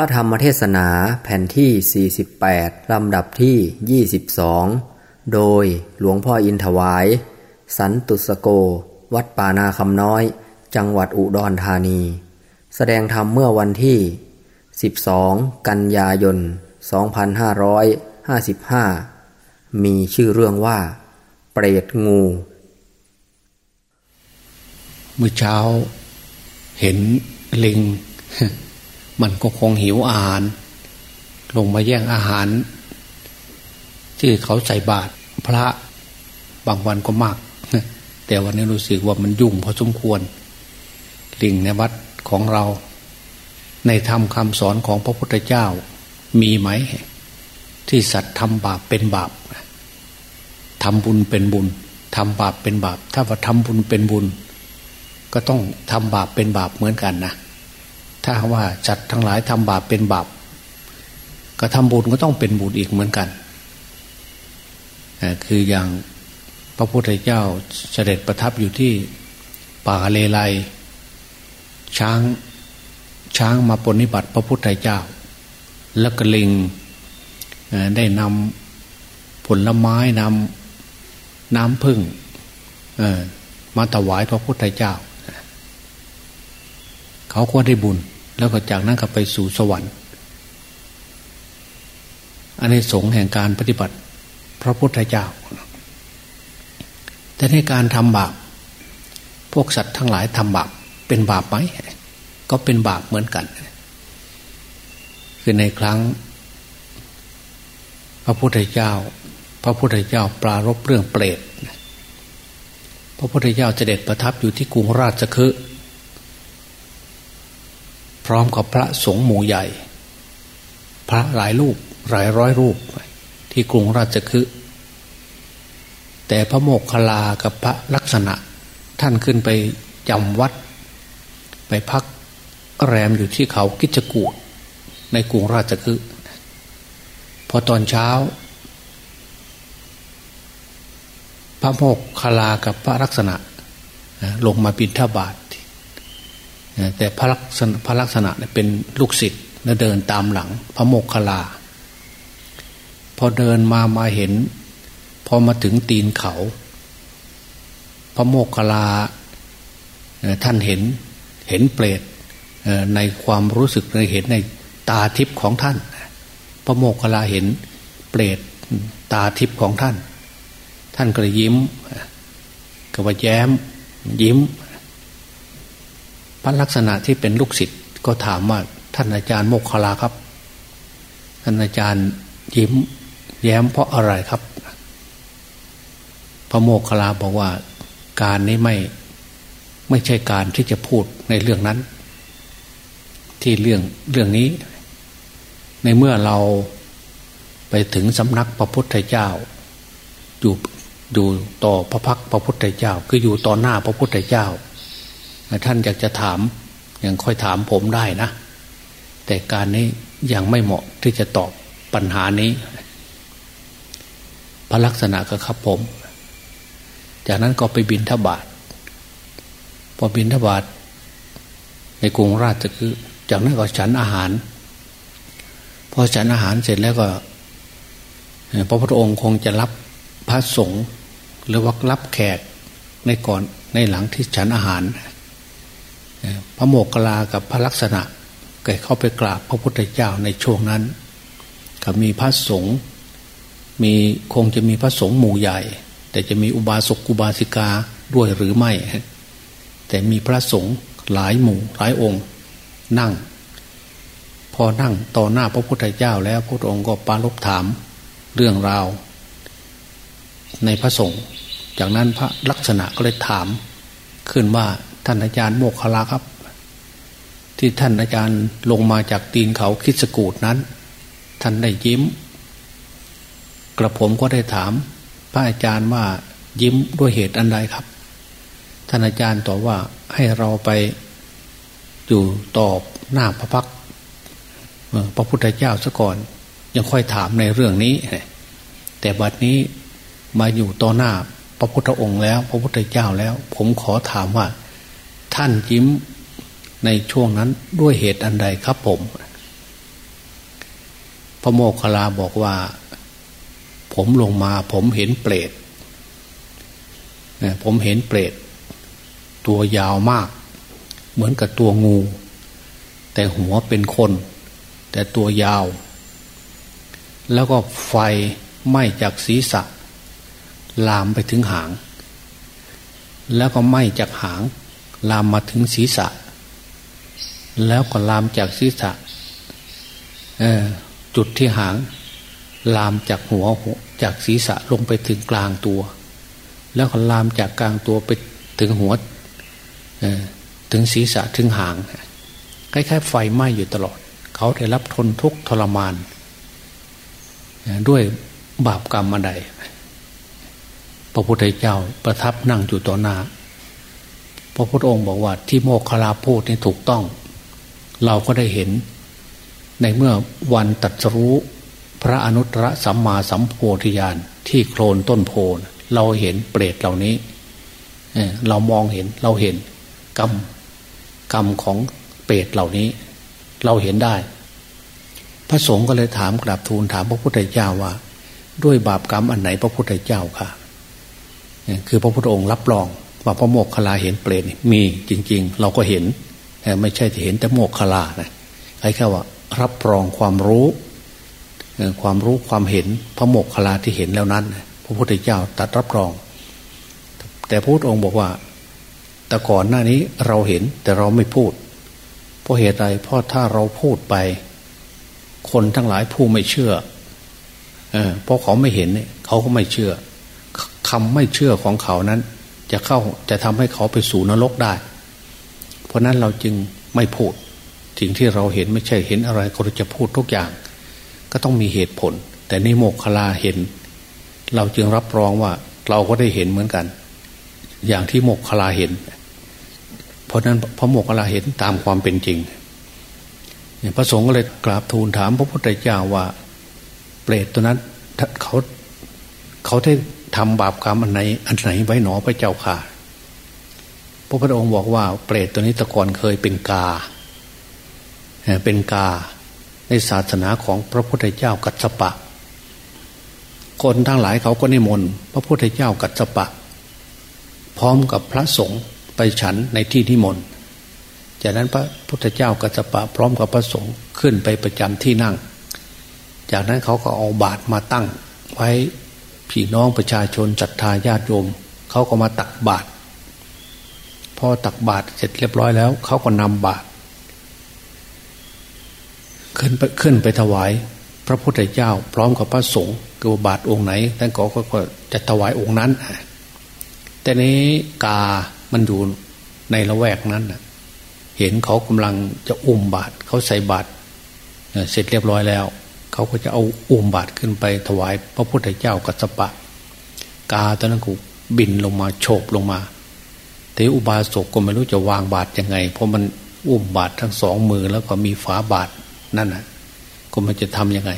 ระธรรมเทศนาแผ่นที่ 48 ลำดับที่ 22 โดยหลวงพ่ออินถวาย สันตุสโก วัดป่านาคำน้อย จังหวัดอุดรธานี แสดงธรรมเมื่อวันที่ 12 กันยายน 2555 มีชื่อเรื่องว่า เปรตงูเมื่อเช้า เห็นลิง มันก็คงหิวอาหาร ลงมาแย่งอาหาร ที่เขาใส่บาตรพระบางวันก็มาก แต่วันนี้รู้สึกว่ามันยุ่งพอสมควรลิงในวัดของเรา ในธรรมคำสอนของพระพุทธเจ้ามีไหม ที่สัตว์ทำบาปเป็นบาปทำบุญเป็นบุญทำบาปเป็นบาป ถ้าว่าทำบุญเป็นบุญ ก็ต้องทำบาปเป็นบาปเหมือนกันนะ ถ้าว่าจัดทั้งหลายทำบาปเป็นบาปก็ทำบุญก็ต้องเป็นบุญอีกเหมือนกัน คืออย่างพระพุทธเจ้าเสด็จประทับอยู่ที่ป่าเลไลช้างช้างมาปนิบัติพระพุทธเจ้า แล้วก็ลิงได้นำผลไม้นำน้ำพึ่งมาถวายพระพุทธเจ้า เขาก็ได้บุญ แล้วก็จากนั้นก็ไปสู่สวรรค์อันนี้สงแห่งการปฏิบัติ พระพุทธเจ้า แต่ในการทำบาป พวกสัตว์ทั้งหลายทำบาปเป็นบาปไหมก็เป็นบาปเหมือนกัน คือในครั้ง พระพุทธเจ้า พระพุทธเจ้าปรารบเรื่องเปรต พระพุทธเจ้าเสด็จประทับอยู่ที่กรุงราชคฤห์ ร้อมกับพระสงฆ์หมู่ใหญ่ พระหลายรูปหลายร้อยรูปที่กรุงราชคฤห์แต่พระโมกขลากับพระลักษณะ ท่านขึ้นไปจำวัด ไปพักแรมอยู่ที่เขากิจกูดในกรุงราชคฤห์พอตอนเช้า พระโมกขลากับพระลักษณะลงมาบินทบาท แต่พระลักษณะพระลักษณะเป็นลูกศิษย์แล้วเดินตามหลัง พระโมกขลา พอเดินมามาเห็น พอมาถึงตีนเขา พระโมกขลาท่านเห็นเห็นเปรตในความรู้สึกในเห็นในตาทิพย์ของท่าน พระโมกขลาเห็นเปรตตาทิพย์ของท่าน ท่านก็ยิ้มก็ว่าแย้มยิ้ม พระลักษณะที่เป็นลูกศิษย์ก็ถามว่าท่านอาจารย์โมกขลาครับ ท่านอาจารย์ยิ้มแย้มเพราะอะไรครับ พระโมกขลาบอกว่าการนี้ไม่ไม่ใช่การที่จะพูดในเรื่องนั้น ที่เรื่องเรื่องนี้ ในเมื่อเราไปถึงสำนักพระพุทธเจ้า อยู่อยู่ต่อพระพักพระพุทธเจ้า คืออยู่ต่อหน้าพระพุทธเจ้า ท่านอยากจะถาม ยังค่อยถามผมได้นะ แต่การนี้ยังไม่เหมาะที่จะตอบปัญหานี้พระลักษณะก็ครับผม จากนั้นก็ไปบินทบาทพอบินทบาทในกรุงราชคือ จากนั้นก็ฉันอาหาร พอฉันอาหารเสร็จแล้วก็ พระพุทธองค์คงจะรับพระสงฆ์หรือว่ารับแขกในก่อนในหลังที่ฉันอาหาร พระโมกขลากับพระลักษณะเกิดเข้าไปกราบพระพุทธเจ้าในช่วงนั้นก็มีพระสงฆ์มีคงจะมีพระสงฆ์หมู่ใหญ่ แต่จะมีอุบาสกอุบาสิกาด้วยหรือไม่ แต่มีพระสงฆ์หลายหมู่หลายองค์ นั่ง พอนั่งต่อหน้าพระพุทธเจ้าแล้วพระองค์ก็ปารบถามเรื่องราว ในพระสงฆ์จากนั้นพระลักษณะก็เลยถามขึ้นว่า ท่านอาจารย์โมกขลาครับ ที่ท่านอาจารย์ลงมาจากตีนเขาคิดสกูดนั้น ท่านได้ยิ้ม กระผมก็ได้ถาม พระอาจารย์ว่ายิ้มด้วยเหตุอันใดครับ ท่านอาจารย์ตอบว่าให้เราไปอยู่ตอบหน้าพระพักพระพุทธเจ้าซะก่อน ยังค่อยถามในเรื่องนี้ แต่บัดนี้มาอยู่ต่อหน้าพระพุทธองค์แล้ว พระพุทธเจ้าแล้ว ผมขอถามว่า ท่านยิ้มในช่วงนั้นด้วยเหตุอันใดครับผม พระโมคคัลลาบอกว่า ผมลงมาผมเห็นเปรตผมเห็นเปรตตัวยาวมาก เหมือนกับตัวงู แต่หัวเป็นคน แต่ตัวยาว แล้วก็ไฟไหม้จากศีรษะ ลามไปถึงหาง แล้วก็ไหม้จากหาง ลามมาถึงศีรษะ แล้วก็ลามจากศีรษะจุดที่หาง ลามจากหัวจากศีรษะลงไปถึงกลางตัว แล้วก็ลามจากกลางตัวไปถึงหัวถึงศีรษะถึงหางคล้ายๆไฟไหม้อยู่ตลอด เขาได้รับทนทุกข์ทรมาน ด้วยบาปกรรมมาใดพระพุทธเจ้าประทับนั่งอยู่ต่อหน้า ระพุทธองค์บอกว่าที่โมกขลาพูดนี่ถูกต้อง เราก็ได้เห็น ในเมื่อวันตัดสู้พระอนุตตรสัมมาสัมโพธิญาณที่โคลนต้นโพนเราเห็นเปรตเหล่านี้เรามองเห็นเราเห็นกรรมกรรมของเปรตเหล่านี้ เราเห็นได้ พระสงฆ์ก็เลยถามกราบทูลถามพระพุทธเจ้าว่า ด้วยบาปกรรมอันไหนพระพุทธเจ้าค่ะ คือพระพุทธองค์รับรอง ว่าพระโมกขลาเห็นเปรตมีจริง ๆ เราก็เห็น ไม่ใช่จะเห็นแต่โมกขลานะใครแค่ว่า รับรองความรู้ ความรู้ความเห็นพระโมกขลาที่เห็นแล้วนั้น พระพุทธเจ้าตัดรับรอง แต่พระพุทธองค์บอกว่า แต่ก่อนหน้านี้เราเห็นแต่เราไม่พูด เพราะเหตุใดเพราะถ้าเราพูดไป คนทั้งหลายผู้ไม่เชื่อเพราะเขาไม่เห็นเนี่ยเขาก็ไม่เชื่อคำไม่เชื่อของเขานั้น จะเข้าจะทำให้เขาไปสู่นรกได้ เพราะนั้นเราจึงไม่พูดสิ่งที่เราเห็นไม่ใช่เห็นอะไรก็จะพูดทุกอย่าง ก็ต้องมีเหตุผล แต่นิโมกขลาเห็น เราจึงรับรองว่าเราก็ได้เห็นเหมือนกัน อย่างที่โมกขลาเห็น เพราะนั้นพระโมกขลาเห็นตามความเป็นจริงพระสงฆ์ก็เลยกราบทูลถามพระพุทธเจ้าว่า เปรตตัวนั้นเขาเขาได้ ทำบาปกรรมอันไหน อันไหนไว้หนอพระเจ้าค่ะ พระพุทธองค์บอกว่า เปรตตัวนี้ตะกอนเคยเป็นกา เป็นกาในศาสนาของพระพุทธเจ้ากัจจปะ คนทั้งหลายเขาก็นิมนต์พระพุทธเจ้ากัจจปะ พร้อมกับพระสงฆ์ไปฉันในที่ที่มนต์จากนั้นพระพุทธเจ้ากัสปะ พร้อมกับพระสงฆ์ขึ้นไปประจำที่นั่ง จากนั้นเขาก็เอาบาตรมาตั้งไว้ พี่น้องประชาชนศรัทธาญาติโยมเขาก็มาตักบาตรพอตักบาตรเสร็จเรียบร้อยแล้วเขาก็นำบาตรขึ้นไปขึ้นไปถวาย พระพุทธเจ้า พร้อมกับพระสงฆ์คือบาตรองค์ไหนท่านก็จะถวายองค์นั้นแต่นี้กามันอยู่ในละแวกนั้นเห็นเขากำลังจะอุ้มบาตรเขาใส่บาตรเสร็จเรียบร้อยแล้ว เขาก็จะเอาอุ้มบาตรขึ้นไปถวาย พระพุทธเจ้ากัสปะ กาตอนนั้นกูบินลงมาโฉบลงมาแต่อุบาสกก็ไม่รู้จะวางบาตรยังไง เพราะมันอุ้มบาตรทั้งสองมือแล้วก็มีฝาบาตรนั่นน่ะ ก็มันจะทํำยังไง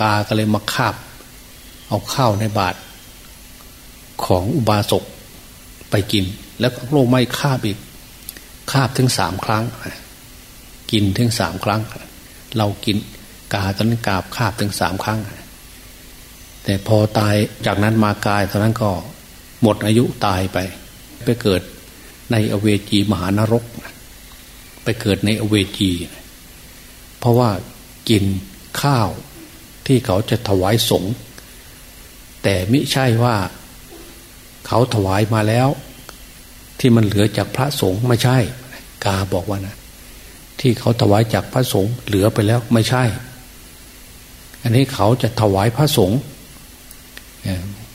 กาก็เลยมาคาบ เอาข้าวในบาตรของอุบาสกไปกิน แล้วก็โลไม่คาบอีกคาบถึงสามครั้ง กินถึงสามครั้ง เรากิน กาตอนนั้นกาบคาบถึงสามครั้ง แต่พอตายจากนั้นมากายตอนนั้นก็หมดอายุตายไป ไปเกิดในอเวจีมหานรก ไปเกิดในอเวจี เพราะว่ากินข้าวที่เขาจะถวายสงฆ์แต่ไม่ใช่ว่าเขาถวายมาแล้ว ที่มันเหลือจากพระสงฆ์ไม่ใช่ กาบอกว่านะที่เขาถวายจากพระสงฆ์เหลือไปแล้วไม่ใช่ อันนี้เขาจะถวายพระสงฆ์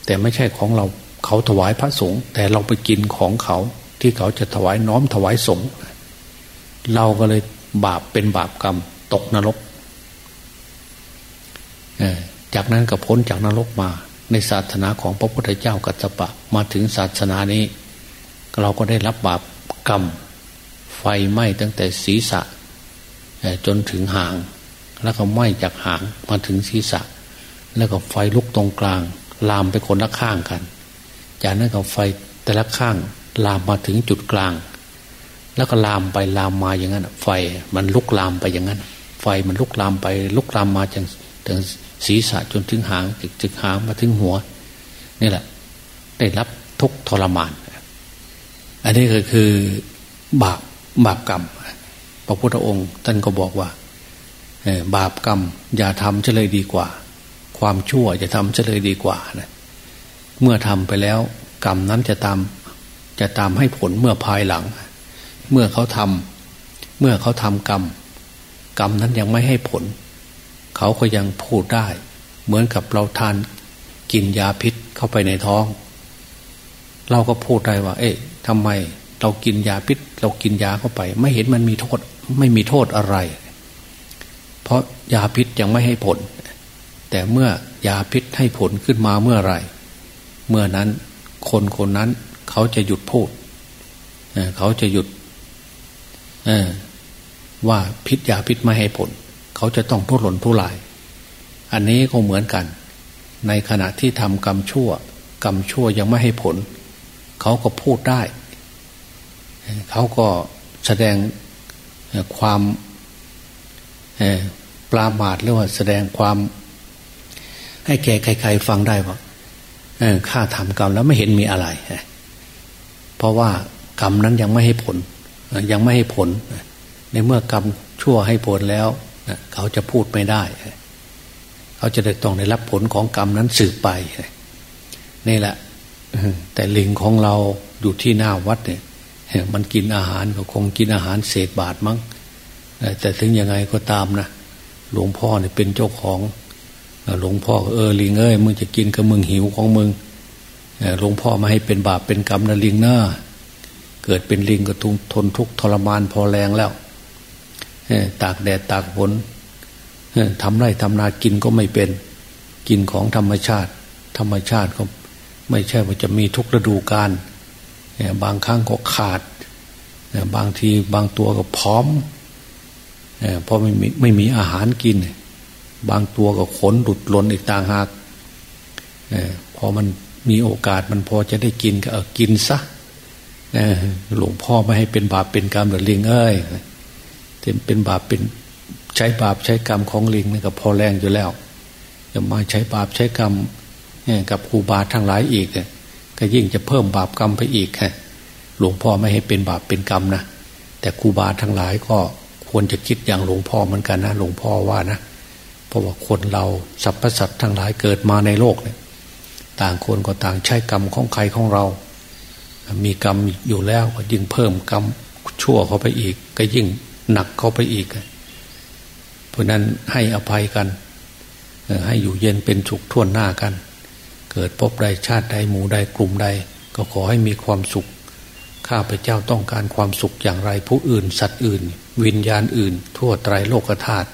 แต่ไม่ใช่ของเราเขาถวายพระสงฆ์แต่เราไปกินของเขา ที่เขาจะถวายน้อมถวายสงฆ์เราก็เลยบาปเป็นบาปกรรมตกนรกจากนั้นก็พ้นจากนรกมา ในศาสนาของพระพุทธเจ้ากัจจปะมาถึงศาสนานี้ เราก็ได้รับบาปกรรม ไฟไหม้ตั้งแต่ศีรษะจนถึงหาง แล้วก็ไหม้จากหางมาถึงศีรษะ แล้วก็ไฟลุกตรงกลาง ลามไปคนละข้างกัน จากนั้นก็ไฟแต่ละข้างลามมาถึงจุดกลาง แล้วก็ลามไปลามมาอย่างนั้นไฟมันลุกลามไปอย่างนั้น ไฟมันลุกลามไปลุกลามมาจนถึงศีรษะจนถึงหางจึกหางมาถึงหัว นี่แหละ ได้รับทุกทรมาน อันนี้ก็คือบาปบาปกรรม พระพุทธองค์ท่านก็บอกว่า บาปกรรม อย่าทำจะเลยดีกว่า ความชั่วจะทำจะเลยดีกว่านะเมื่อทำไปแล้ว กรรมนั้นจะตามจะตามให้ผลเมื่อภายหลัง เมื่อเขาทำเมื่อเขาทำกรรม กรรมนั้นยังไม่ให้ผล เขาก็ยังพูดได้ เหมือนกับเราทานกินยาพิษเข้าไปในท้อง เราก็พูดได้ว่า เอ๊ะทำไมเรากินยาพิษ เรากินยาเข้าไป ไม่เห็นมันมีโทษ ไม่มีโทษอะไร เพราะยาพิษยังไม่ให้ผล แต่เมื่อยาพิษให้ผลขึ้นมาเมื่อไรเมื่อนั้นคนคนนั้นเขาจะหยุดพูดเขาจะหยุดว่าพิษยาพิษไม่ให้ผล เขาจะต้องทุรนทุราย อันนี้ก็เหมือนกัน ในขณะที่ทำกรรมชั่ว กรรมชั่วยังไม่ให้ผล เขาก็พูดได้ เขาก็แสดงความ ปรามาทหรือว่าแสดงความ ให้แก่ใครๆฟังได้ว่าข้าทำกรรมแล้วไม่เห็นมีอะไร เพราะว่ากรรมนั้นยังไม่ให้ผล ยังไม่ให้ผล ในเมื่อกรรมชั่วให้ผลแล้วเขาจะพูดไม่ได้ เขาจะได้ต้องได้รับผลของกรรมนั้นสืบไปนี่แหละแต่ลิงของเราอยู่ที่หน้าวัดเนี่ยมันกินอาหารก็คงกินอาหารเศษบาทมั้ง แต่ถึงยังไงก็ตามนะหลวงพ่อเนี่ยเป็นเจ้าของหลวงพ่อเออลิงเอ้ยมึงจะกินก็มึงหิวของมึงหลวงพ่อมาให้เป็นบาปเป็นกรรมนะลิงเน้าเกิดเป็นลิงก็ทุงทนทุกทรมานพอแรงแล้วตากแดดตากฝนทำไรทำนากินก็ไม่เป็น กินของธรรมชาติ ธรรมชาติก็ไม่ใช่ว่าจะมีทุกฤดูกาลบางครั้งก็ขาด บางทีบางตัวก็พร้อม เพราะไม่มีไม่มีอาหารกิน บางตัวก็ขนหลุดล่นอีกต่างหากพอมันมีโอกาสมันพอจะได้กินก็เออกินซะหลวงพ่อไม่ให้เป็นบาปเป็นกรรมหรือลิงเอ้ยเป็นบาปเป็นใช้บาปใช้กรรมของลิงนี่ก็พอแรงอยู่แล้วจะมาใช้บาปใช้กรรมกับครูบาทั้งหลายอีกก็ยิ่งจะเพิ่มบาปกรรมไปอีกหลวงพ่อไม่ให้เป็นบาปเป็นกรรมนะแต่ครูบาทั้งหลายก็ ควรจะคิดอย่างหลวงพ่อเหมือนกันนะหลวงพ่อว่านะเพราะว่าคนเราสรรพสัตว์ทั้งหลายเกิดมาในโลกเนี่ย ต่างคนก็ต่างใช้กรรมของใครของเรา มีกรรมอยู่แล้วก็ยิ่งเพิ่มกรรมชั่วเข้าไปอีก ก็ยิ่งหนักเข้าไปอีก เพราะนั้นให้อภัยกันให้อยู่เย็นเป็นฉุกท่วนหน้ากัน เกิดพบใดชาติใดหมู่ใดกลุ่มใด ก็ขอให้มีความสุข ข้าพเจ้าต้องการความสุขอย่างไรผู้อื่น สัตว์อื่น วิญญาณอื่น ทั่วไตรโลกธาตุ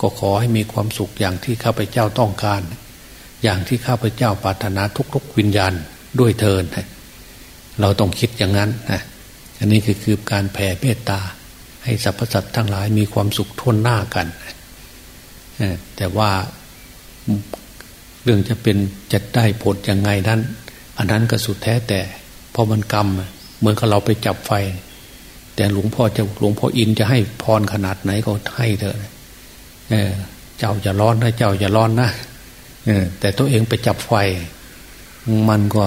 ก็ขอให้มีความสุขอย่างที่ข้าพเจ้าต้องการ อย่างที่ข้าพเจ้าปรารถนาทุกๆ วิญญาณด้วยเทินเราต้องคิดอย่างนั้นนะอันนี้คือคือการแผ่เมตตา ให้สรรพสัตว์ทั้งหลายมีความสุขทวนหน้ากันแต่ว่าเรื่องจะเป็นจะได้ผลยังไงนั้น อันนั้นก็สุดแท้แต่เพราะมันกรรม เหมือนกับเราไปจับไฟ แต่หลวงพ่อจะหลวงพ่ออินจะให้พรขนาดไหนก็ให้เถอะเจ้าอย่าร้อนนะเจ้าอย่าร้อนนะแต่ตัวเองไปจับไฟ มันก็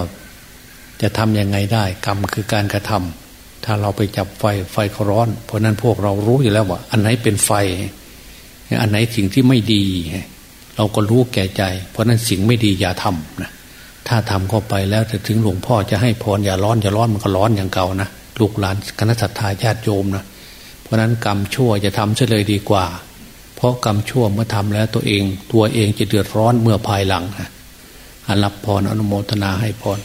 จะทำยังไงได้ กรรมคือการกระทำถ้าเราไปจับไฟไฟเขาร้อน เพราะนั้นพวกเรารู้อยู่แล้วว่า อันไหนเป็นไฟ อันไหนสิ่งที่ไม่ดี เราก็รู้แก่ใจ เพราะนั้นสิ่งไม่ดีอย่าทำนะ ถ้าทำเข้าไปแล้วถึงหลวงพ่อจะให้พรอย่าร้อนอย่าร้อนมันก็ร้อนอย่างเก่านะลูกหลานคณะสัตยาญาติโยมนะเพราะนั้นกรรมชั่วจะทำเฉลยดีกว่า เพราะกรรมชั่วเมื่อทำแล้วตัวเอง ตัวเองจะเดือดร้อนเมื่อภายหลังนะรับพรอนุโมทนาให้พร